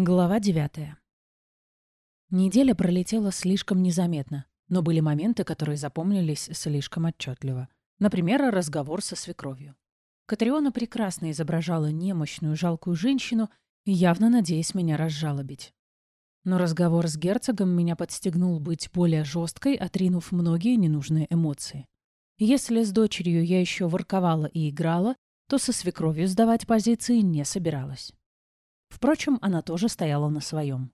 Глава девятая. Неделя пролетела слишком незаметно, но были моменты, которые запомнились слишком отчетливо. Например, разговор со свекровью. Катриона прекрасно изображала немощную, жалкую женщину, явно надеясь меня разжалобить. Но разговор с герцогом меня подстегнул быть более жесткой, отринув многие ненужные эмоции. Если с дочерью я еще ворковала и играла, то со свекровью сдавать позиции не собиралась. Впрочем, она тоже стояла на своем.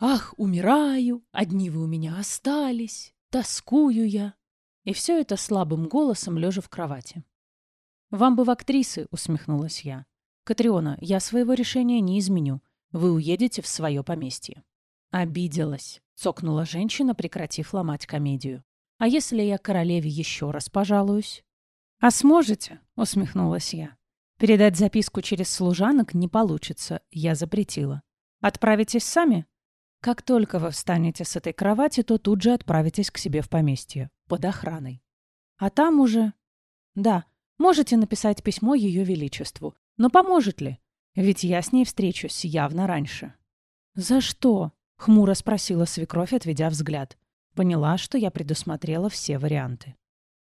«Ах, умираю! Одни вы у меня остались! Тоскую я!» И все это слабым голосом, лежа в кровати. «Вам бы в актрисы!» — усмехнулась я. «Катриона, я своего решения не изменю. Вы уедете в свое поместье». «Обиделась», — цокнула женщина, прекратив ломать комедию. «А если я королеве еще раз пожалуюсь?» «А сможете?» — усмехнулась я. Передать записку через служанок не получится, я запретила. Отправитесь сами? Как только вы встанете с этой кровати, то тут же отправитесь к себе в поместье, под охраной. А там уже... Да, можете написать письмо Ее Величеству. Но поможет ли? Ведь я с ней встречусь явно раньше. «За что?» — хмуро спросила свекровь, отведя взгляд. Поняла, что я предусмотрела все варианты.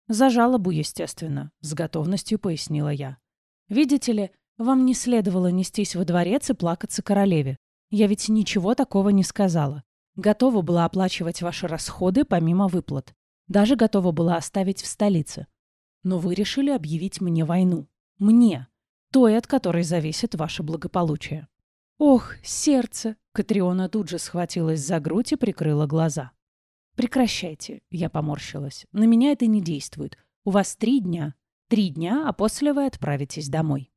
«За жалобу, естественно», — с готовностью пояснила я. Видите ли, вам не следовало нестись во дворец и плакаться королеве. Я ведь ничего такого не сказала. Готова была оплачивать ваши расходы помимо выплат. Даже готова была оставить в столице. Но вы решили объявить мне войну. Мне. Той, от которой зависит ваше благополучие. Ох, сердце! Катриона тут же схватилась за грудь и прикрыла глаза. Прекращайте, я поморщилась. На меня это не действует. У вас три дня. Три дня, а после вы отправитесь домой.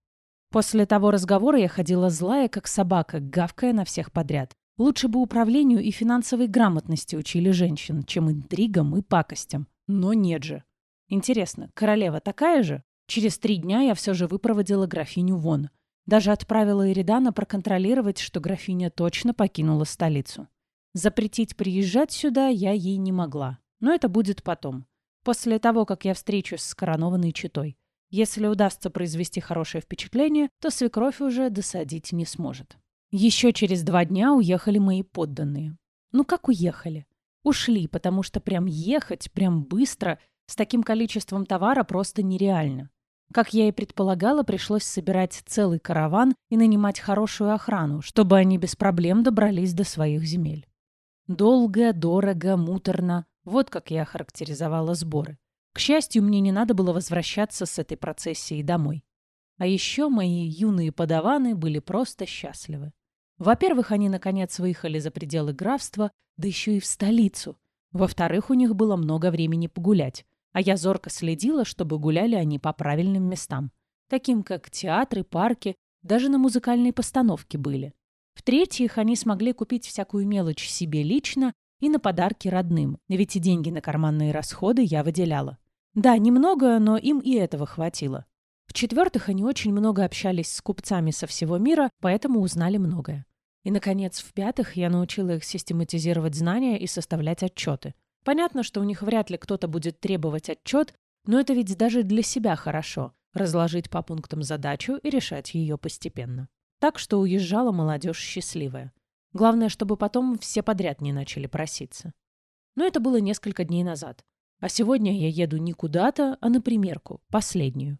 После того разговора я ходила злая, как собака, гавкая на всех подряд. Лучше бы управлению и финансовой грамотности учили женщин, чем интригам и пакостям. Но нет же. Интересно, королева такая же? Через три дня я все же выпроводила графиню вон. Даже отправила Иридана проконтролировать, что графиня точно покинула столицу. Запретить приезжать сюда я ей не могла. Но это будет потом. После того, как я встречусь с коронованной читой. Если удастся произвести хорошее впечатление, то свекровь уже досадить не сможет. Еще через два дня уехали мои подданные. Ну как уехали? Ушли, потому что прям ехать, прям быстро, с таким количеством товара просто нереально. Как я и предполагала, пришлось собирать целый караван и нанимать хорошую охрану, чтобы они без проблем добрались до своих земель. Долго, дорого, муторно, вот как я характеризовала сборы. К счастью, мне не надо было возвращаться с этой процессией домой. А еще мои юные подаваны были просто счастливы. Во-первых, они наконец выехали за пределы графства, да еще и в столицу. Во-вторых, у них было много времени погулять, а я зорко следила, чтобы гуляли они по правильным местам, таким как театры, парки, даже на музыкальной постановке были. В-третьих, они смогли купить всякую мелочь себе лично и на подарки родным, ведь и деньги на карманные расходы я выделяла. Да, немного, но им и этого хватило. В-четвертых, они очень много общались с купцами со всего мира, поэтому узнали многое. И, наконец, в-пятых, я научила их систематизировать знания и составлять отчеты. Понятно, что у них вряд ли кто-то будет требовать отчет, но это ведь даже для себя хорошо – разложить по пунктам задачу и решать ее постепенно. Так что уезжала молодежь счастливая. Главное, чтобы потом все подряд не начали проситься. Но это было несколько дней назад. А сегодня я еду не куда-то, а на примерку, последнюю.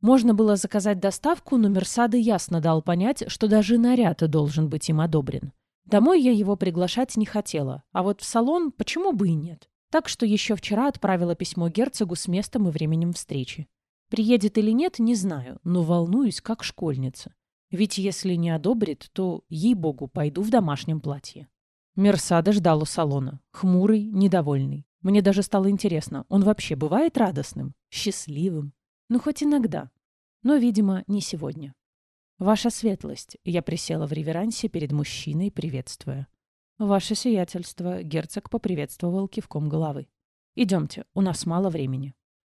Можно было заказать доставку, но Мерсады ясно дал понять, что даже наряд должен быть им одобрен. Домой я его приглашать не хотела, а вот в салон почему бы и нет. Так что еще вчера отправила письмо герцогу с местом и временем встречи. Приедет или нет, не знаю, но волнуюсь, как школьница. Ведь если не одобрит, то, ей-богу, пойду в домашнем платье. Мерсада ждал у салона. Хмурый, недовольный. Мне даже стало интересно, он вообще бывает радостным, счастливым? Ну, хоть иногда. Но, видимо, не сегодня. «Ваша светлость», — я присела в реверансе перед мужчиной, приветствуя. «Ваше сиятельство», — герцог поприветствовал кивком головы. «Идемте, у нас мало времени».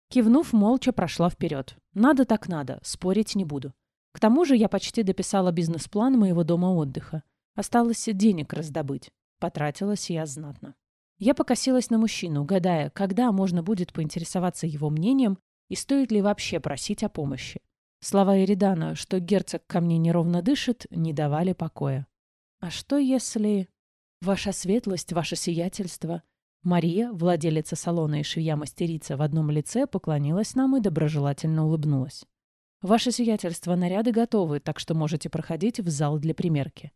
Кивнув, молча прошла вперед. «Надо так надо, спорить не буду. К тому же я почти дописала бизнес-план моего дома отдыха. Осталось денег раздобыть. Потратилась я знатно. Я покосилась на мужчину, гадая, когда можно будет поинтересоваться его мнением и стоит ли вообще просить о помощи. Слова Эридана, что герцог ко мне неровно дышит, не давали покоя. А что если... Ваша светлость, ваше сиятельство... Мария, владелица салона и швея-мастерица в одном лице, поклонилась нам и доброжелательно улыбнулась. «Ваше сиятельство, наряды готовы, так что можете проходить в зал для примерки».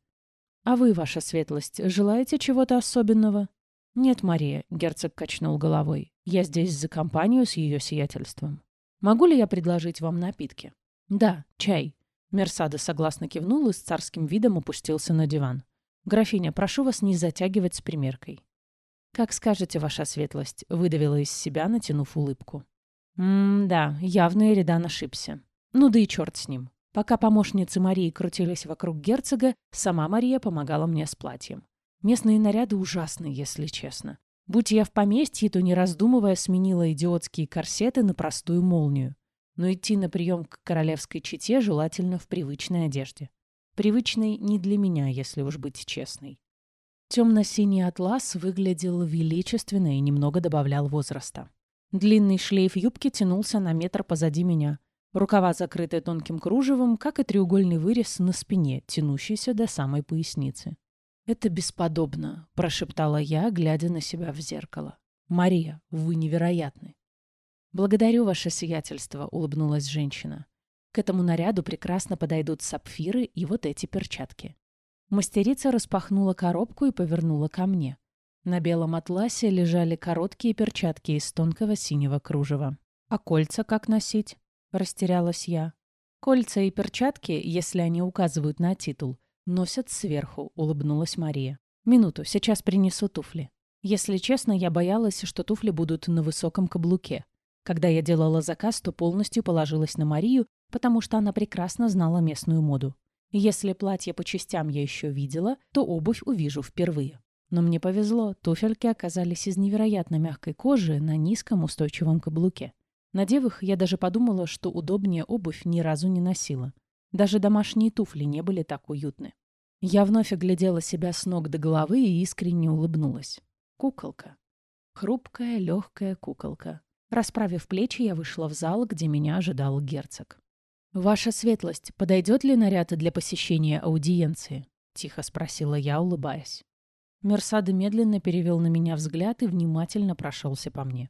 «А вы, ваша светлость, желаете чего-то особенного?» «Нет, Мария», — герцог качнул головой. «Я здесь за компанию с ее сиятельством. Могу ли я предложить вам напитки?» «Да, чай». Мерсада согласно кивнул и с царским видом опустился на диван. «Графиня, прошу вас не затягивать с примеркой». «Как скажете, ваша светлость», — выдавила из себя, натянув улыбку. «М-да, явно Эридан ошибся. Ну да и черт с ним. Пока помощницы Марии крутились вокруг герцога, сама Мария помогала мне с платьем. Местные наряды ужасны, если честно. Будь я в поместье, то, не раздумывая, сменила идиотские корсеты на простую молнию. Но идти на прием к королевской чете желательно в привычной одежде. Привычной не для меня, если уж быть честной. Темно-синий атлас выглядел величественно и немного добавлял возраста. Длинный шлейф юбки тянулся на метр позади меня. Рукава закрыты тонким кружевом, как и треугольный вырез на спине, тянущийся до самой поясницы. «Это бесподобно», — прошептала я, глядя на себя в зеркало. «Мария, вы невероятны». «Благодарю ваше сиятельство», — улыбнулась женщина. К этому наряду прекрасно подойдут сапфиры и вот эти перчатки. Мастерица распахнула коробку и повернула ко мне. На белом атласе лежали короткие перчатки из тонкого синего кружева. «А кольца как носить?» – растерялась я. «Кольца и перчатки, если они указывают на титул, носят сверху», – улыбнулась Мария. «Минуту, сейчас принесу туфли». Если честно, я боялась, что туфли будут на высоком каблуке. Когда я делала заказ, то полностью положилась на Марию, потому что она прекрасно знала местную моду. Если платье по частям я еще видела, то обувь увижу впервые. Но мне повезло, туфельки оказались из невероятно мягкой кожи на низком устойчивом каблуке. Надев их, я даже подумала, что удобнее обувь ни разу не носила. Даже домашние туфли не были так уютны. Я вновь оглядела себя с ног до головы и искренне улыбнулась. Куколка. Хрупкая, легкая куколка. Расправив плечи, я вышла в зал, где меня ожидал герцог. «Ваша светлость, подойдет ли наряд для посещения аудиенции?» — тихо спросила я, улыбаясь. Мерсада медленно перевел на меня взгляд и внимательно прошелся по мне.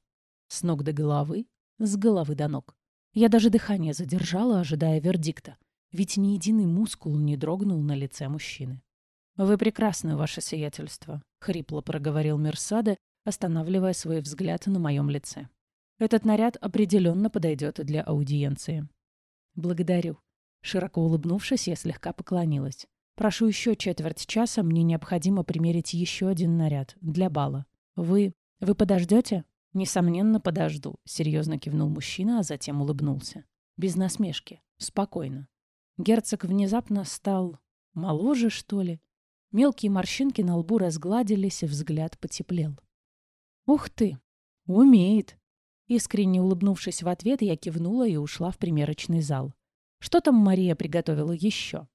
С ног до головы, с головы до ног. Я даже дыхание задержала, ожидая вердикта, ведь ни единый мускул не дрогнул на лице мужчины. «Вы прекрасны, ваше сиятельство», — хрипло проговорил Мерсада, останавливая свой взгляд на моем лице. «Этот наряд определенно подойдет для аудиенции». «Благодарю». Широко улыбнувшись, я слегка поклонилась. «Прошу еще четверть часа, мне необходимо примерить еще один наряд. Для бала. Вы... вы подождете?» «Несомненно, подожду», — серьезно кивнул мужчина, а затем улыбнулся. Без насмешки. Спокойно. Герцог внезапно стал... моложе, что ли? Мелкие морщинки на лбу разгладились, и взгляд потеплел. «Ух ты! Умеет!» Искренне улыбнувшись в ответ, я кивнула и ушла в примерочный зал. Что там Мария приготовила еще?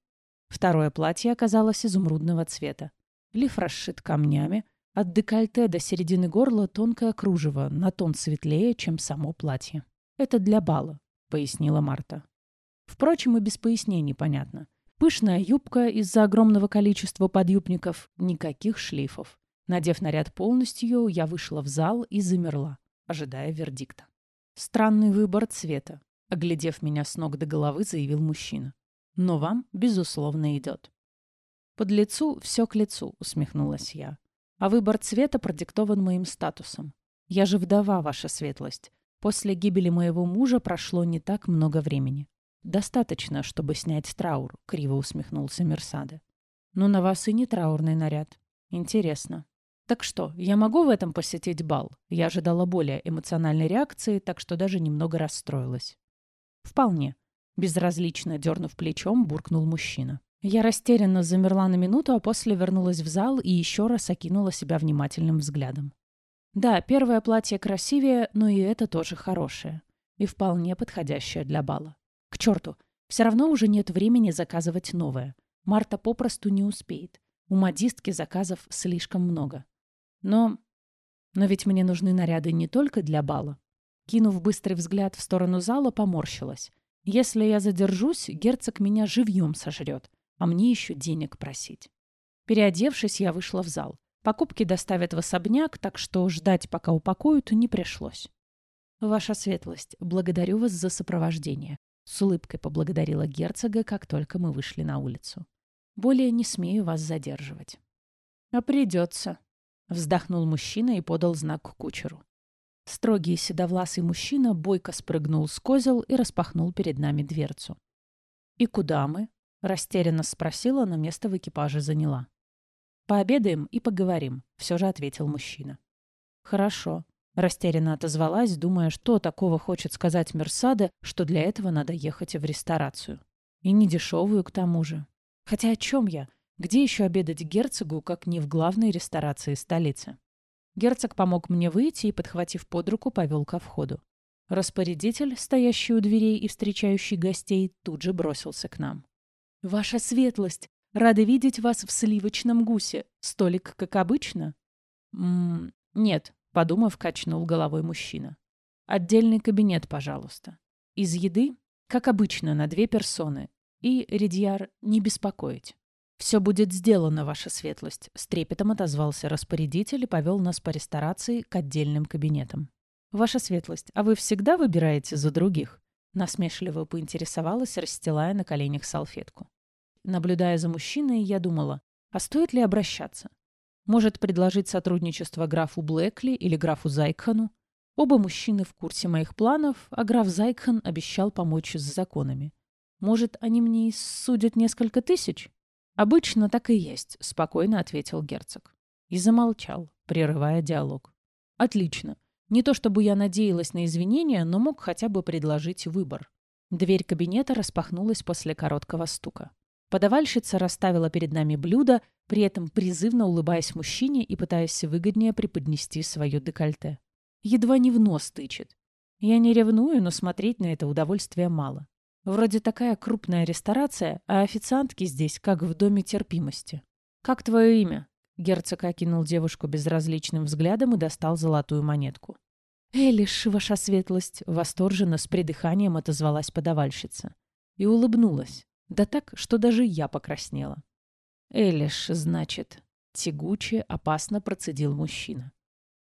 Второе платье оказалось изумрудного цвета. Лиф расшит камнями. От декольте до середины горла тонкое кружево, на тон светлее, чем само платье. «Это для бала», — пояснила Марта. Впрочем, и без пояснений понятно. Пышная юбка из-за огромного количества подъюбников, никаких шлейфов. Надев наряд полностью, я вышла в зал и замерла ожидая вердикта. «Странный выбор цвета», — оглядев меня с ног до головы, заявил мужчина. «Но вам, безусловно, идет». «Под лицу все к лицу», — усмехнулась я. «А выбор цвета продиктован моим статусом. Я же вдова, ваша светлость. После гибели моего мужа прошло не так много времени. Достаточно, чтобы снять траур», — криво усмехнулся Мерсаде. «Но на вас и не траурный наряд. Интересно, так что, я могу в этом посетить бал? Я ожидала более эмоциональной реакции, так что даже немного расстроилась. Вполне. Безразлично дернув плечом, буркнул мужчина. Я растерянно замерла на минуту, а после вернулась в зал и еще раз окинула себя внимательным взглядом. Да, первое платье красивее, но и это тоже хорошее. И вполне подходящее для бала. К черту, все равно уже нет времени заказывать новое. Марта попросту не успеет. У модистки заказов слишком много. Но... Но ведь мне нужны наряды не только для бала. Кинув быстрый взгляд в сторону зала, поморщилась. Если я задержусь, герцог меня живьем сожрет, а мне еще денег просить. Переодевшись, я вышла в зал. Покупки доставят в особняк, так что ждать, пока упакуют, не пришлось. «Ваша светлость, благодарю вас за сопровождение», — с улыбкой поблагодарила герцога, как только мы вышли на улицу. «Более не смею вас задерживать». «А придется», — вздохнул мужчина и подал знак кучеру. Строгий седовласый мужчина бойко спрыгнул с козел и распахнул перед нами дверцу. «И куда мы?» — растерянно спросила, но место в экипаже заняла. «Пообедаем и поговорим», — все же ответил мужчина. «Хорошо», — растерянно отозвалась, думая, что такого хочет сказать Мерсаде, что для этого надо ехать в ресторацию. И не дешевую к тому же. Хотя о чем я? Где еще обедать герцогу, как не в главной ресторации столицы? Герцог помог мне выйти и, подхватив под руку, повел ко входу. Распорядитель, стоящий у дверей и встречающий гостей, тут же бросился к нам. «Ваша светлость! Рада видеть вас в сливочном гусе. Столик, как обычно?» «М -м «Нет», — подумав, качнул головой мужчина. «Отдельный кабинет, пожалуйста. Из еды, как обычно, на две персоны. И, Редьяр, не беспокоить». «Все будет сделано, ваша светлость», — с трепетом отозвался распорядитель и повел нас по ресторации к отдельным кабинетам. «Ваша светлость, а вы всегда выбираете за других?» Насмешливо поинтересовалась, расстилая на коленях салфетку. Наблюдая за мужчиной, я думала, а стоит ли обращаться? Может, предложить сотрудничество графу Блэкли или графу Зайкхану? Оба мужчины в курсе моих планов, а граф Зайкхан обещал помочь с законами. Может, они мне и судят несколько тысяч? «Обычно так и есть», — спокойно ответил герцог. И замолчал, прерывая диалог. «Отлично. Не то чтобы я надеялась на извинения, но мог хотя бы предложить выбор». Дверь кабинета распахнулась после короткого стука. Подавальщица расставила перед нами блюдо, при этом призывно улыбаясь мужчине и пытаясь выгоднее преподнести свое декольте. Едва не в нос тычет. Я не ревную, но смотреть на это удовольствия мало. Вроде такая крупная ресторация, а официантки здесь, как в доме терпимости. «Как твое имя?» Герцог окинул девушку безразличным взглядом и достал золотую монетку. «Элиш, ваша светлость!» — восторженно с придыханием отозвалась подавальщица. И улыбнулась. Да так, что даже я покраснела. «Элиш, значит...» — тягуче, опасно процедил мужчина.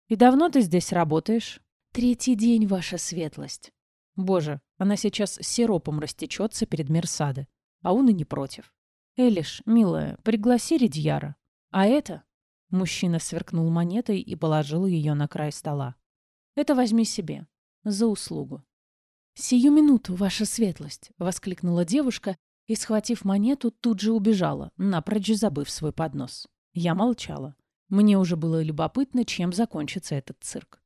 «И давно ты здесь работаешь?» «Третий день, ваша светлость». Боже, она сейчас сиропом растечется перед Мерсаде, а он и не против. «Элиш, милая, пригласи Редьяра. А это...» Мужчина сверкнул монетой и положил ее на край стола. «Это возьми себе. За услугу». «Сию минуту, ваша светлость!» — воскликнула девушка и, схватив монету, тут же убежала, напрочь забыв свой поднос. Я молчала. Мне уже было любопытно, чем закончится этот цирк.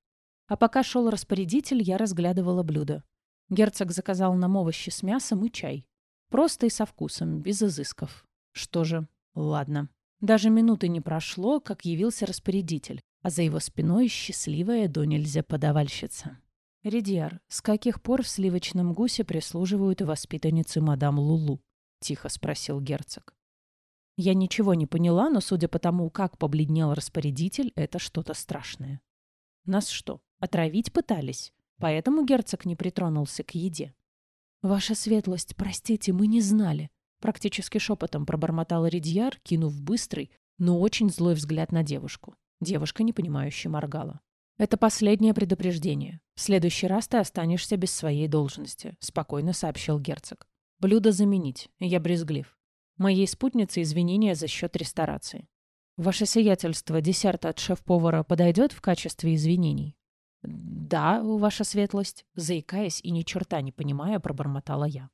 А пока шел распорядитель, я разглядывала блюдо. Герцог заказал нам овощи с мясом и чай. Просто и со вкусом, без изысков. Что же, ладно. Даже минуты не прошло, как явился распорядитель, а за его спиной счастливая до нельзя подавальщица. «Редьяр, с каких пор в сливочном гусе прислуживают воспитанницы мадам Лулу?» — тихо спросил герцог. Я ничего не поняла, но, судя по тому, как побледнел распорядитель, это что-то страшное. Нас что, отравить пытались? Поэтому герцог не притронулся к еде. «Ваша светлость, простите, мы не знали», — практически шепотом пробормотал Ридьяр, кинув быстрый, но очень злой взгляд на девушку. Девушка, непонимающе моргала. «Это последнее предупреждение. В следующий раз ты останешься без своей должности», — спокойно сообщил герцог. «Блюдо заменить. Я брезглив. Моей спутнице извинения за счет ресторации. Ваше сиятельство, десерт от шеф-повара подойдет в качестве извинений?» «Да, ваша светлость», — заикаясь и ни черта не понимая, пробормотала я.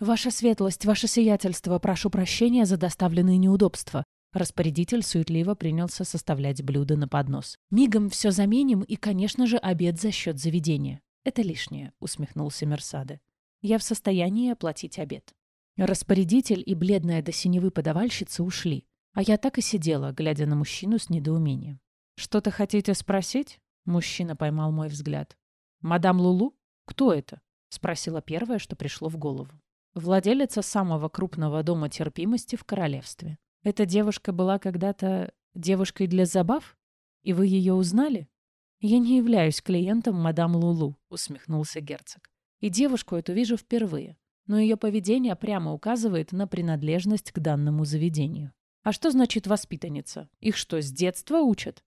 «Ваша светлость, ваше сиятельство, прошу прощения за доставленные неудобства». Распорядитель суетливо принялся составлять блюда на поднос. «Мигом все заменим и, конечно же, обед за счет заведения». «Это лишнее», — усмехнулся Мерсаде. «Я в состоянии оплатить обед». Распорядитель и бледная до синевы подавальщица ушли, а я так и сидела, глядя на мужчину с недоумением. «Что-то хотите спросить?» Мужчина поймал мой взгляд. «Мадам Лулу? Кто это?» — спросила первое, что пришло в голову. Владелица самого крупного дома терпимости в королевстве. Эта девушка была когда-то девушкой для забав? И вы ее узнали? Я не являюсь клиентом мадам Лулу, усмехнулся герцог. И девушку эту вижу впервые. Но ее поведение прямо указывает на принадлежность к данному заведению. А что значит воспитанница? Их что, с детства учат?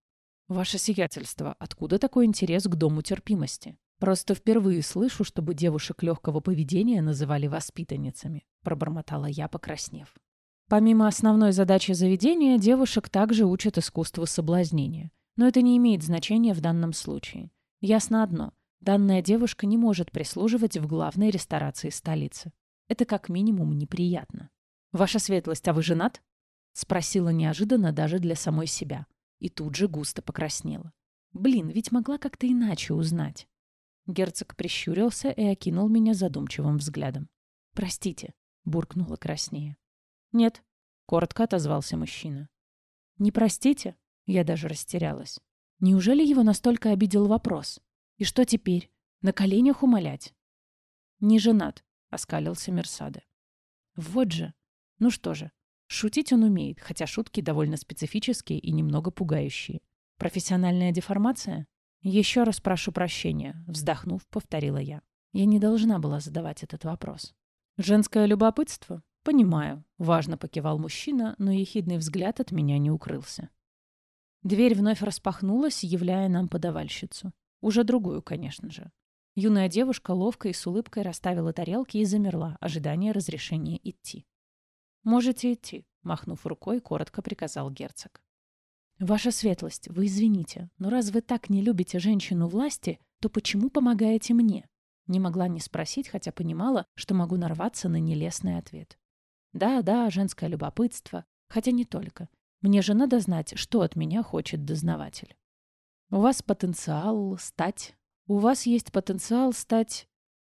Ваше сиятельство, откуда такой интерес к дому терпимости? Просто впервые слышу, чтобы девушек легкого поведения называли воспитанницами, пробормотала я, покраснев. Помимо основной задачи заведения, девушек также учат искусству соблазнения. Но это не имеет значения в данном случае. Ясно одно. Данная девушка не может прислуживать в главной ресторации столицы. Это как минимум неприятно. «Ваша светлость, а вы женат?» Спросила неожиданно даже для самой себя. И тут же густо покраснела. Блин, ведь могла как-то иначе узнать. Герцог прищурился и окинул меня задумчивым взглядом. «Простите», — буркнула краснее. «Нет», — коротко отозвался мужчина. «Не простите?» Я даже растерялась. Неужели его настолько обидел вопрос? И что теперь? На коленях умолять? «Не женат», — оскалился Мерсаде. «Вот же. Ну что же, Шутить он умеет, хотя шутки довольно специфические и немного пугающие. Профессиональная деформация? Еще раз прошу прощения, вздохнув, повторила я. Я не должна была задавать этот вопрос. Женское любопытство? Понимаю. Важно покивал мужчина, но ехидный взгляд от меня не укрылся. Дверь вновь распахнулась, являя нам подавальщицу. Уже другую, конечно же. Юная девушка ловко и с улыбкой расставила тарелки и замерла, ожидая разрешения идти. «Можете идти», — махнув рукой, коротко приказал герцог. «Ваша светлость, вы извините, но раз вы так не любите женщину власти, то почему помогаете мне?» Не могла не спросить, хотя понимала, что могу нарваться на нелестный ответ. «Да, да, женское любопытство. Хотя не только. Мне же надо знать, что от меня хочет дознаватель. У вас потенциал стать... У вас есть потенциал стать...»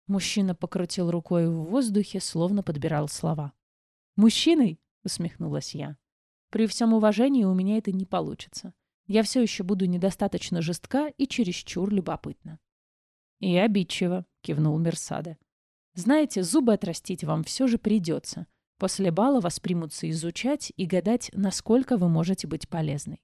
Мужчина покрутил рукой в воздухе, словно подбирал слова. «Мужчиной?» — усмехнулась я. «При всем уважении у меня это не получится. Я все еще буду недостаточно жестка и чересчур любопытна». «И обидчиво», — кивнул Мерсаде. «Знаете, зубы отрастить вам все же придется. После бала вас примутся изучать и гадать, насколько вы можете быть полезной».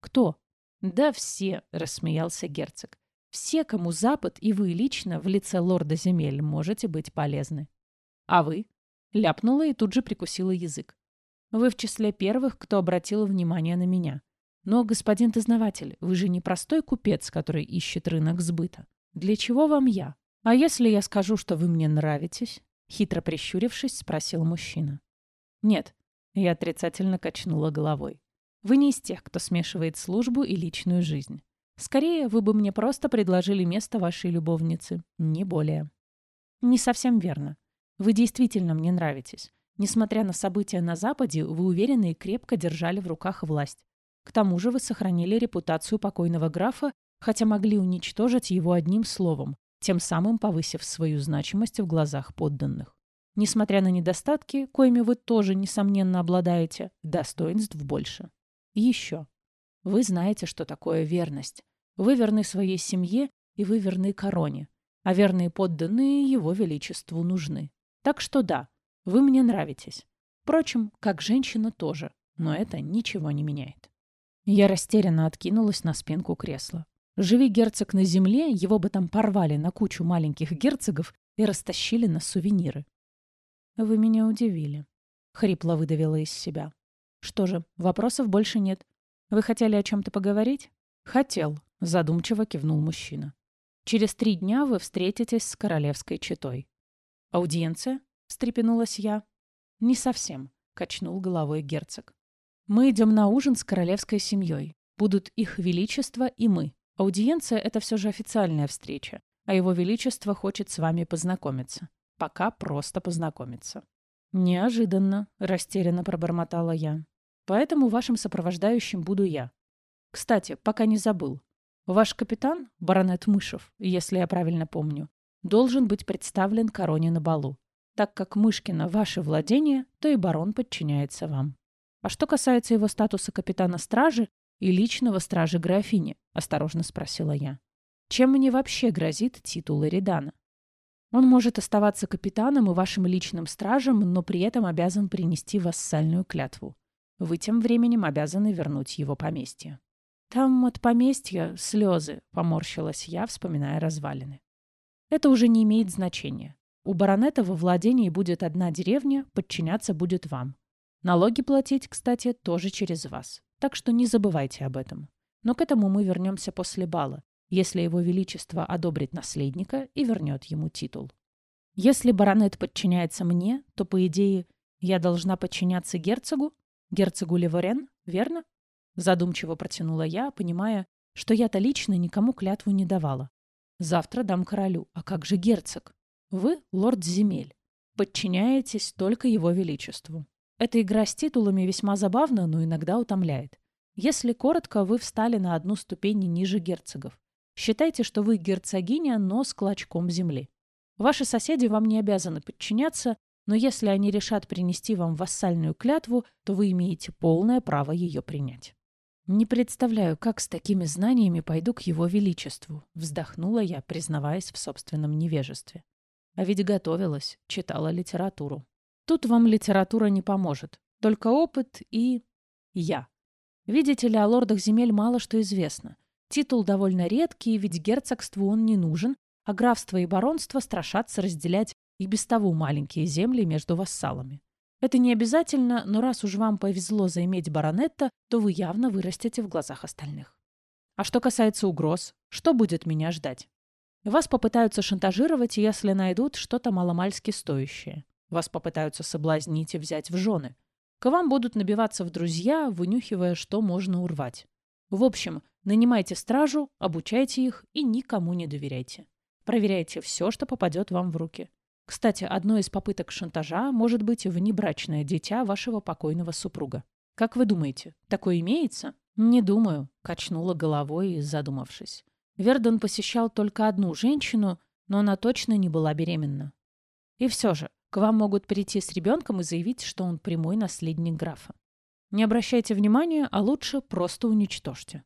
«Кто?» «Да все», — рассмеялся герцог. «Все, кому Запад и вы лично в лице лорда земель можете быть полезны». «А вы?» Ляпнула и тут же прикусила язык. Вы в числе первых, кто обратил внимание на меня. Но, господин дознаватель, вы же не простой купец, который ищет рынок сбыта. Для чего вам я? А если я скажу, что вы мне нравитесь? Хитро прищурившись, спросил мужчина. Нет, я отрицательно качнула головой. Вы не из тех, кто смешивает службу и личную жизнь. Скорее, вы бы мне просто предложили место вашей любовницы, не более. Не совсем верно. Вы действительно мне нравитесь. Несмотря на события на Западе, вы уверенно и крепко держали в руках власть. К тому же вы сохранили репутацию покойного графа, хотя могли уничтожить его одним словом, тем самым повысив свою значимость в глазах подданных. Несмотря на недостатки, коими вы тоже, несомненно, обладаете, достоинств больше. И еще. Вы знаете, что такое верность. Вы верны своей семье, и вы верны короне. А верные подданные его величеству нужны. Так что да, вы мне нравитесь. Впрочем, как женщина тоже, но это ничего не меняет. Я растерянно откинулась на спинку кресла. Живи герцог на земле, его бы там порвали на кучу маленьких герцогов и растащили на сувениры. «Вы меня удивили», — хрипло выдавила из себя. «Что же, вопросов больше нет. Вы хотели о чем-то поговорить?» «Хотел», — задумчиво кивнул мужчина. «Через три дня вы встретитесь с королевской четой. «Аудиенция?» — встрепенулась я. «Не совсем», — качнул головой герцог. «Мы идем на ужин с королевской семьей. Будут их величество и мы. Аудиенция — это все же официальная встреча, а его величество хочет с вами познакомиться. Пока просто познакомиться». «Неожиданно», — растерянно пробормотала я. «Поэтому вашим сопровождающим буду я. Кстати, пока не забыл. Ваш капитан, баронет Мышев, если я правильно помню, должен быть представлен короне на балу. Так как Мышкина ваше владение, то и барон подчиняется вам. А что касается его статуса капитана стражи и личного стражи графини, осторожно спросила я. Чем мне вообще грозит титул Эридана? Он может оставаться капитаном и вашим личным стражем, но при этом обязан принести вассальную клятву. Вы тем временем обязаны вернуть его поместье. Там от поместья слезы, поморщилась я, вспоминая развалины. Это уже не имеет значения. У баронета во владении будет одна деревня, подчиняться будет вам. Налоги платить, кстати, тоже через вас. Так что не забывайте об этом. Но к этому мы вернемся после бала, если его величество одобрит наследника и вернет ему титул. Если баронет подчиняется мне, то, по идее, я должна подчиняться герцогу? Герцогу Леворен, верно? Задумчиво протянула я, понимая, что я-то лично никому клятву не давала. Завтра дам королю. А как же герцог? Вы лорд земель. Подчиняетесь только его величеству. Эта игра с титулами весьма забавна, но иногда утомляет. Если коротко, вы встали на одну ступень ниже герцогов. Считайте, что вы герцогиня, но с клочком земли. Ваши соседи вам не обязаны подчиняться, но если они решат принести вам вассальную клятву, то вы имеете полное право ее принять. «Не представляю, как с такими знаниями пойду к его величеству», вздохнула я, признаваясь в собственном невежестве. А ведь готовилась, читала литературу. Тут вам литература не поможет, только опыт и... я. Видите ли, о лордах земель мало что известно. Титул довольно редкий, ведь герцогству он не нужен, а графство и баронство страшатся разделять и без того маленькие земли между вассалами. Это не обязательно, но раз уж вам повезло заиметь баронетта, то вы явно вырастете в глазах остальных. А что касается угроз, что будет меня ждать? Вас попытаются шантажировать, если найдут что-то маломальски стоящее. Вас попытаются соблазнить и взять в жены. К вам будут набиваться в друзья, вынюхивая, что можно урвать. В общем, нанимайте стражу, обучайте их и никому не доверяйте. Проверяйте все, что попадет вам в руки. Кстати, одной из попыток шантажа может быть внебрачное дитя вашего покойного супруга. Как вы думаете, такое имеется? Не думаю, качнула головой, задумавшись. Вердон посещал только одну женщину, но она точно не была беременна. И все же, к вам могут прийти с ребенком и заявить, что он прямой наследник графа. Не обращайте внимания, а лучше просто уничтожьте.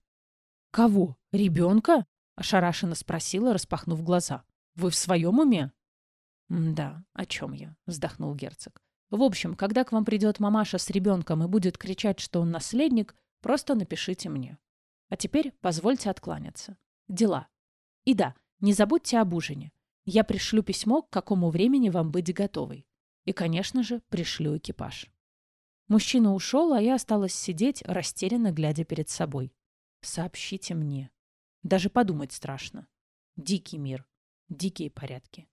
«Кого? Ребенка?» – ошарашенно спросила, распахнув глаза. «Вы в своем уме?» «Да, о чем я?» – вздохнул герцог. «В общем, когда к вам придет мамаша с ребенком и будет кричать, что он наследник, просто напишите мне. А теперь позвольте откланяться. Дела. И да, не забудьте об ужине. Я пришлю письмо, к какому времени вам быть готовой. И, конечно же, пришлю экипаж». Мужчина ушел, а я осталась сидеть, растерянно глядя перед собой. «Сообщите мне». Даже подумать страшно. Дикий мир. Дикие порядки.